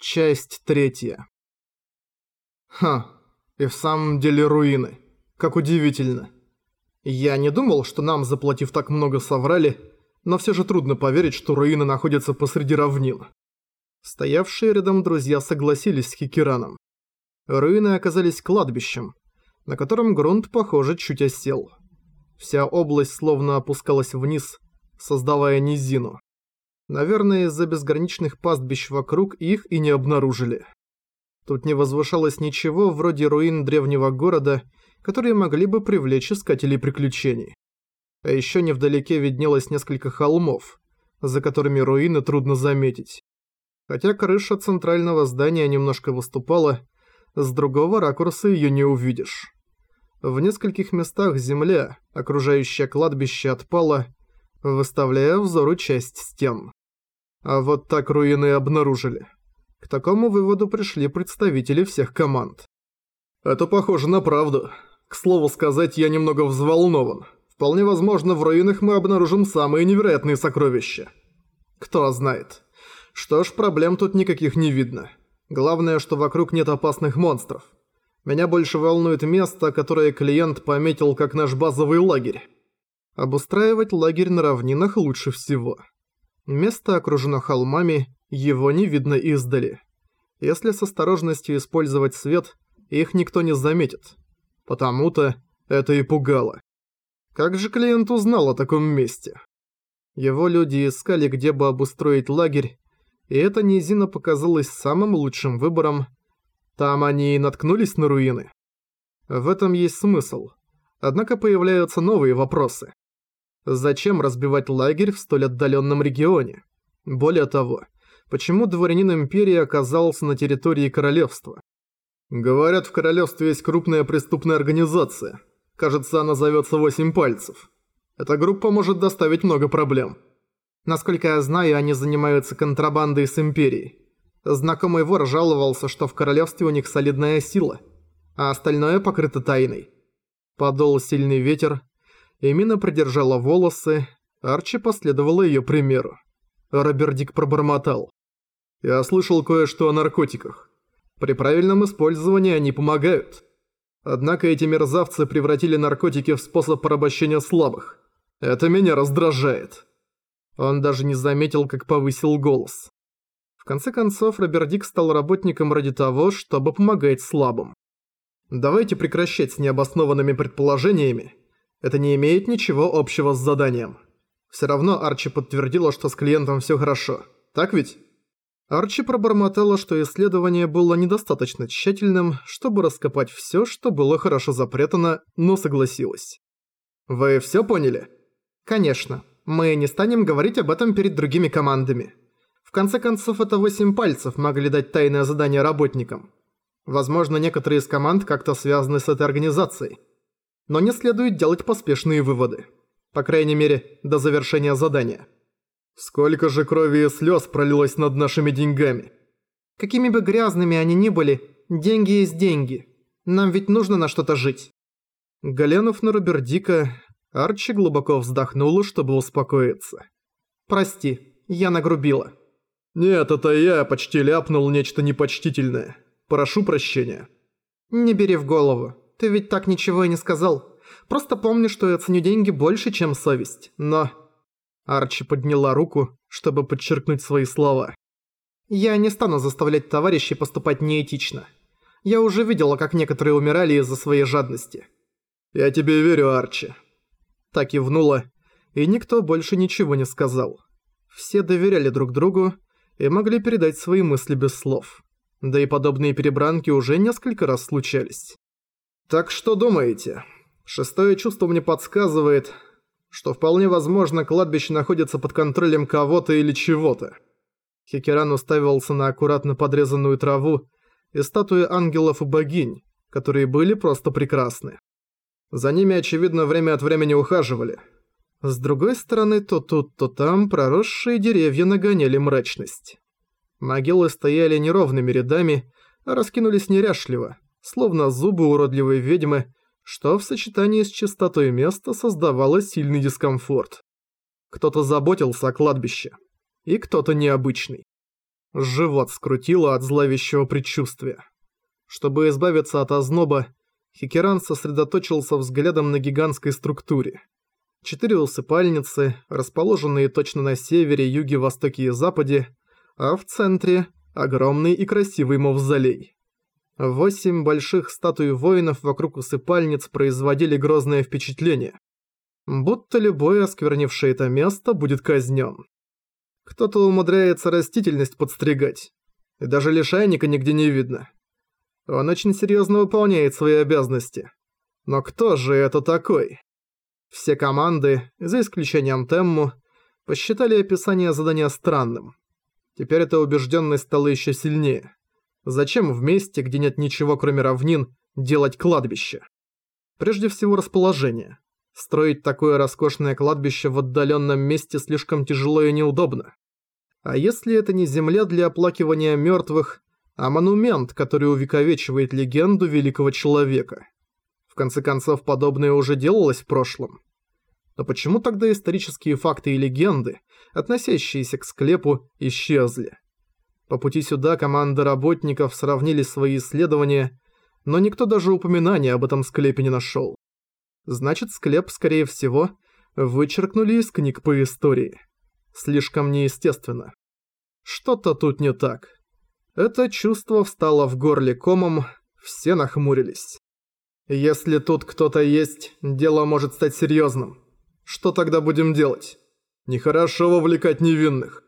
Часть третья. Ха, и в самом деле руины. Как удивительно. Я не думал, что нам, заплатив так много, соврали, но все же трудно поверить, что руины находятся посреди равнин. Стоявшие рядом друзья согласились с Хикираном. Руины оказались кладбищем, на котором грунт, похоже, чуть осел. Вся область словно опускалась вниз, создавая низину. Наверное, из-за безграничных пастбищ вокруг их и не обнаружили. Тут не возвышалось ничего вроде руин древнего города, которые могли бы привлечь искателей приключений. А еще невдалеке виднелось несколько холмов, за которыми руины трудно заметить. Хотя крыша центрального здания немножко выступала, с другого ракурса ее не увидишь. В нескольких местах земля, окружающая кладбище, отпала, выставляя взору часть стен. А вот так руины обнаружили. К такому выводу пришли представители всех команд. Это похоже на правду. К слову сказать, я немного взволнован. Вполне возможно, в руинах мы обнаружим самые невероятные сокровища. Кто знает. Что ж, проблем тут никаких не видно. Главное, что вокруг нет опасных монстров. Меня больше волнует место, которое клиент пометил как наш базовый лагерь. Обустраивать лагерь на равнинах лучше всего. Место окружено холмами, его не видно издали. Если с осторожностью использовать свет, их никто не заметит. Потому-то это и пугало. Как же клиент узнал о таком месте? Его люди искали, где бы обустроить лагерь, и эта низина показалась самым лучшим выбором. Там они и наткнулись на руины. В этом есть смысл. Однако появляются новые вопросы. Зачем разбивать лагерь в столь отдаленном регионе? Более того, почему дворянин Империи оказался на территории королевства? Говорят, в королевстве есть крупная преступная организация. Кажется, она зовется «Восемь пальцев». Эта группа может доставить много проблем. Насколько я знаю, они занимаются контрабандой с Империей. Знакомый вор жаловался, что в королевстве у них солидная сила, а остальное покрыто тайной. Подул сильный ветер, Эмина придержала волосы, Арчи последовала ее примеру. Робердик пробормотал. «Я слышал кое-что о наркотиках. При правильном использовании они помогают. Однако эти мерзавцы превратили наркотики в способ порабощения слабых. Это меня раздражает». Он даже не заметил, как повысил голос. В конце концов, Робердик стал работником ради того, чтобы помогать слабым. Давайте прекращать с необоснованными предположениями это не имеет ничего общего с заданием. Все равно Арчи подтвердила, что с клиентом все хорошо. Так ведь? Арчи пробормотала, что исследование было недостаточно тщательным, чтобы раскопать все, что было хорошо запрятано, но согласилась. Вы все поняли? Конечно. Мы не станем говорить об этом перед другими командами. В конце концов, это восемь пальцев могли дать тайное задание работникам. Возможно, некоторые из команд как-то связаны с этой организацией но не следует делать поспешные выводы. По крайней мере, до завершения задания. Сколько же крови и слез пролилось над нашими деньгами? Какими бы грязными они ни были, деньги есть деньги. Нам ведь нужно на что-то жить. Глянув на Робердика, Арчи глубоко вздохнула, чтобы успокоиться. «Прости, я нагрубила». «Нет, это я почти ляпнул нечто непочтительное. Прошу прощения». «Не бери в голову. Ты ведь так ничего и не сказал. Просто помни, что я ценю деньги больше, чем совесть. Но...» Арчи подняла руку, чтобы подчеркнуть свои слова. «Я не стану заставлять товарищей поступать неэтично. Я уже видела, как некоторые умирали из-за своей жадности». «Я тебе верю, Арчи». Так и внула, и никто больше ничего не сказал. Все доверяли друг другу и могли передать свои мысли без слов. Да и подобные перебранки уже несколько раз случались. Так что думаете? Шестое чувство мне подсказывает, что вполне возможно кладбище находится под контролем кого-то или чего-то. Хикеран уставился на аккуратно подрезанную траву и статуи ангелов и богинь, которые были просто прекрасны. За ними, очевидно, время от времени ухаживали. С другой стороны, то тут, то там проросшие деревья нагоняли мрачность. Могилы стояли неровными рядами, а раскинулись неряшливо, словно зубы уродливой ведьмы, что в сочетании с чистотой места создавало сильный дискомфорт. Кто-то заботился о кладбище, и кто-то необычный. Живот скрутило от зловещего предчувствия. Чтобы избавиться от озноба, Хикеран сосредоточился взглядом на гигантской структуре. Четыре усыпальницы, расположенные точно на севере, юге, востоке и западе, а в центре – огромный и красивый мавзолей. Восемь больших статуй воинов вокруг усыпальниц производили грозное впечатление. Будто любой, осквернивший это место, будет казнен. Кто-то умудряется растительность подстригать. И даже лишайника нигде не видно. Он очень серьезно выполняет свои обязанности. Но кто же это такой? Все команды, за исключением Темму, посчитали описание задания странным. Теперь эта убежденность стала еще сильнее. Зачем в месте, где нет ничего кроме равнин, делать кладбище? Прежде всего расположение. Строить такое роскошное кладбище в отдаленном месте слишком тяжело и неудобно. А если это не земля для оплакивания мертвых, а монумент, который увековечивает легенду великого человека. В конце концов, подобное уже делалось в прошлом. Но почему тогда исторические факты и легенды, относящиеся к склепу, исчезли? По пути сюда команда работников сравнили свои исследования, но никто даже упоминания об этом склепе не нашел. Значит, склеп, скорее всего, вычеркнули из книг по истории. Слишком неестественно. Что-то тут не так. Это чувство встало в горле комом, все нахмурились. Если тут кто-то есть, дело может стать серьезным. Что тогда будем делать? Нехорошо вовлекать невинных.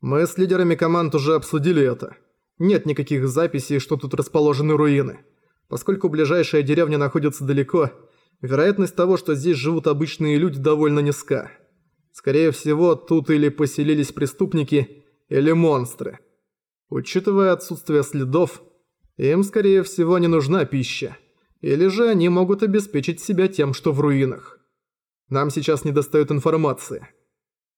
Мы с лидерами команд уже обсудили это. Нет никаких записей, что тут расположены руины. Поскольку ближайшая деревня находится далеко, вероятность того, что здесь живут обычные люди, довольно низка. Скорее всего, тут или поселились преступники, или монстры. Учитывая отсутствие следов, им, скорее всего, не нужна пища. Или же они могут обеспечить себя тем, что в руинах. Нам сейчас недостает информации.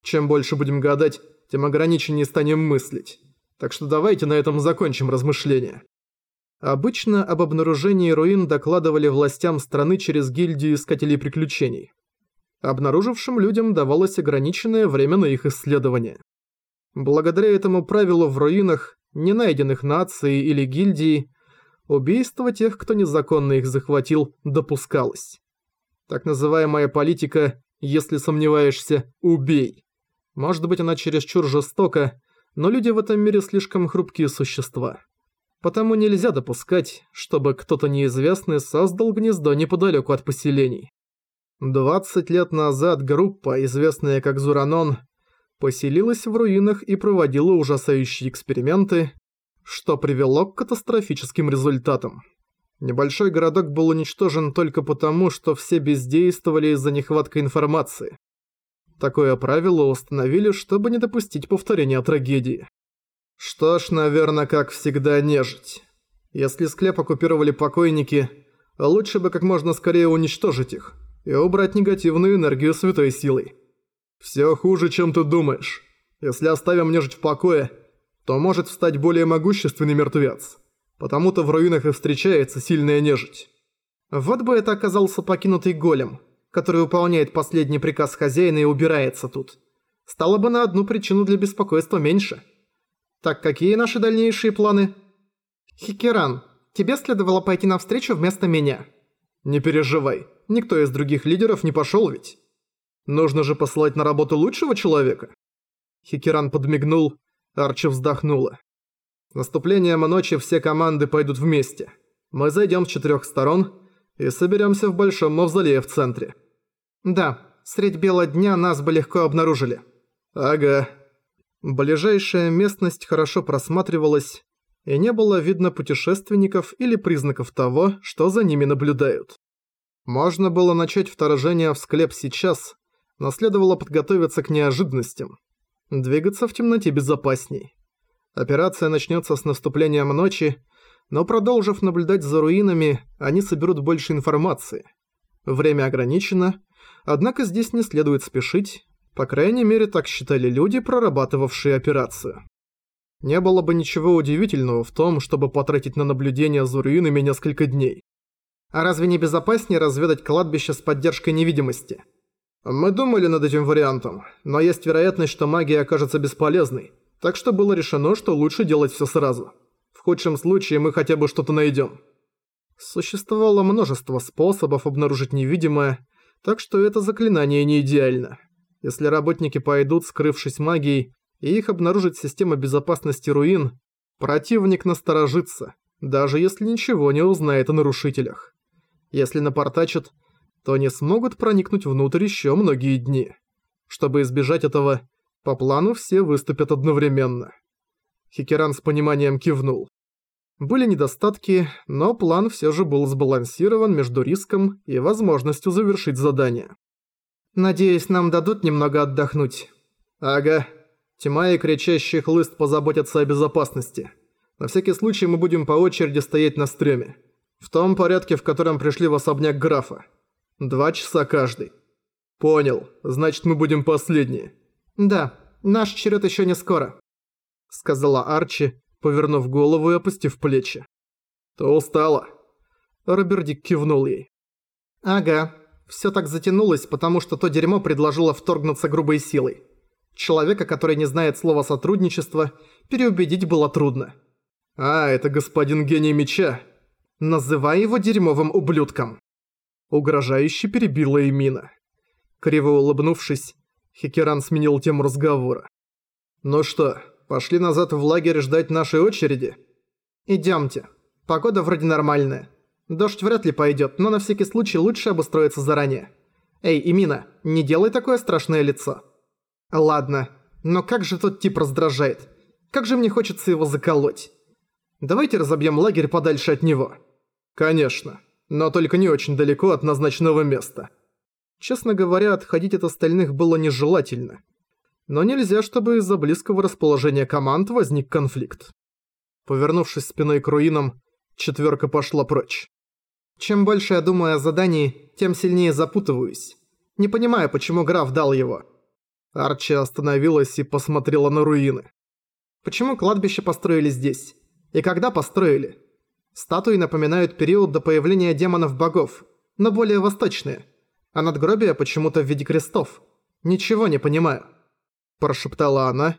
Чем больше будем гадать, тем ограниченнее станем мыслить. Так что давайте на этом закончим размышления. Обычно об обнаружении руин докладывали властям страны через гильдию искателей приключений. Обнаружившим людям давалось ограниченное время на их исследование. Благодаря этому правилу в руинах не найденных нацией или гильдией, убийство тех, кто незаконно их захватил, допускалось. Так называемая политика «если сомневаешься, убей». Может быть она чересчур жестока, но люди в этом мире слишком хрупкие существа. Потому нельзя допускать, чтобы кто-то неизвестный создал гнездо неподалеку от поселений. 20 лет назад группа, известная как Зуранон, поселилась в руинах и проводила ужасающие эксперименты, что привело к катастрофическим результатам. Небольшой городок был уничтожен только потому, что все бездействовали из-за нехватки информации. Такое правило установили, чтобы не допустить повторения трагедии. Что ж, наверное, как всегда, нежить. Если склеп оккупировали покойники, лучше бы как можно скорее уничтожить их и убрать негативную энергию святой силой. «Всё хуже, чем ты думаешь. Если оставим нежить в покое, то может встать более могущественный мертвец. Потому-то в руинах и встречается сильная нежить». Вот бы это оказался покинутый голем, который выполняет последний приказ хозяина и убирается тут. Стало бы на одну причину для беспокойства меньше. Так какие наши дальнейшие планы? Хикеран, тебе следовало пойти навстречу вместо меня. Не переживай, никто из других лидеров не пошёл ведь. Нужно же послать на работу лучшего человека. Хикеран подмигнул, Арчи вздохнула. С наступлением ночи все команды пойдут вместе. Мы зайдем с четырех сторон и соберемся в большом мавзолее в центре. Да, средь бела дня нас бы легко обнаружили. Ага. Ближайшая местность хорошо просматривалась, и не было видно путешественников или признаков того, что за ними наблюдают. Можно было начать вторжение в склеп сейчас, но следовало подготовиться к неожиданностям. Двигаться в темноте безопасней. Операция начнется с наступлением ночи, но продолжив наблюдать за руинами, они соберут больше информации. Время ограничено, однако здесь не следует спешить, по крайней мере так считали люди, прорабатывавшие операцию. Не было бы ничего удивительного в том, чтобы потратить на наблюдение за руинами несколько дней. А разве не безопаснее разведать кладбище с поддержкой невидимости? Мы думали над этим вариантом, но есть вероятность, что магия окажется бесполезной. Так что было решено, что лучше делать все сразу. В худшем случае мы хотя бы что-то найдем. Существовало множество способов обнаружить невидимое, так что это заклинание не идеально. Если работники пойдут, скрывшись магией, и их обнаружит система безопасности руин, противник насторожится, даже если ничего не узнает о нарушителях. Если напортачат, то не смогут проникнуть внутрь еще многие дни. Чтобы избежать этого, по плану все выступят одновременно. Хикеран с пониманием кивнул. Были недостатки, но план все же был сбалансирован между риском и возможностью завершить задание. «Надеюсь, нам дадут немного отдохнуть». «Ага. Тьма и кричащий хлыст позаботятся о безопасности. На всякий случай мы будем по очереди стоять на стреме. В том порядке, в котором пришли в особняк графа. Два часа каждый». «Понял. Значит, мы будем последние». «Да, наш черед еще не скоро», — сказала Арчи, повернув голову и опустив плечи. «Ты устала?» Робердик кивнул ей. «Ага, все так затянулось, потому что то дерьмо предложило вторгнуться грубой силой. Человека, который не знает слова «сотрудничество», переубедить было трудно». «А, это господин гений меча». «Называй его дерьмовым ублюдком». Угрожающе перебила Эмина. Криво улыбнувшись, Хикеран сменил тему разговора. «Ну что, Пошли назад в лагерь ждать нашей очереди? Идёмте. Погода вроде нормальная. Дождь вряд ли пойдёт, но на всякий случай лучше обустроиться заранее. Эй, Имина, не делай такое страшное лицо. Ладно, но как же тот тип раздражает. Как же мне хочется его заколоть. Давайте разобьём лагерь подальше от него. Конечно, но только не очень далеко от назначенного места. Честно говоря, отходить от остальных было нежелательно но нельзя, чтобы из-за близкого расположения команд возник конфликт. Повернувшись спиной к руинам, четверка пошла прочь. Чем больше я думаю о задании, тем сильнее запутываюсь. Не понимаю, почему граф дал его. Арчи остановилась и посмотрела на руины. Почему кладбище построили здесь? И когда построили? Статуи напоминают период до появления демонов-богов, но более восточные. А надгробия почему-то в виде крестов. Ничего не понимаю прошептала она.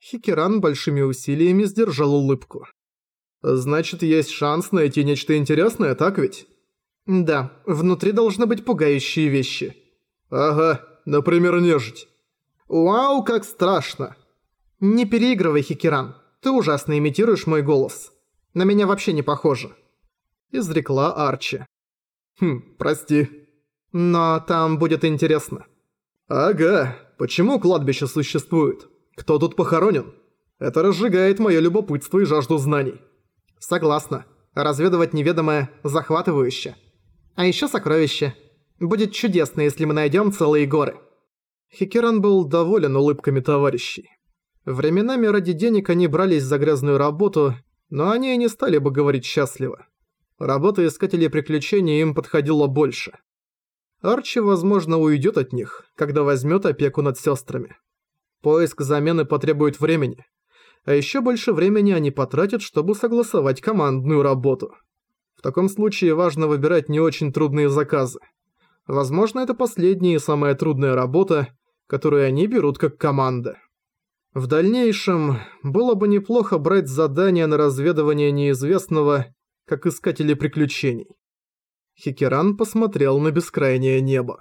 Хикеран большими усилиями сдержал улыбку. «Значит, есть шанс найти нечто интересное, так ведь?» «Да, внутри должны быть пугающие вещи». «Ага, например, нежить». «Вау, как страшно!» «Не переигрывай, Хикеран. Ты ужасно имитируешь мой голос. На меня вообще не похоже». Изрекла Арчи. «Хм, прости». «Но там будет интересно». «Ага, почему кладбище существует? Кто тут похоронен? Это разжигает мое любопытство и жажду знаний». «Согласна. Разведывать неведомое захватывающе. А еще сокровище. Будет чудесно, если мы найдем целые горы». Хикеран был доволен улыбками товарищей. Временами ради денег они брались за грязную работу, но они и не стали бы говорить счастливо. Работа искателей приключений им подходила больше. Арчи, возможно, уйдет от них, когда возьмет опеку над сестрами. Поиск замены потребует времени. А еще больше времени они потратят, чтобы согласовать командную работу. В таком случае важно выбирать не очень трудные заказы. Возможно, это последняя и самая трудная работа, которую они берут как команда. В дальнейшем было бы неплохо брать задания на разведывание неизвестного, как искатели приключений. Хикеран посмотрел на бескрайнее небо.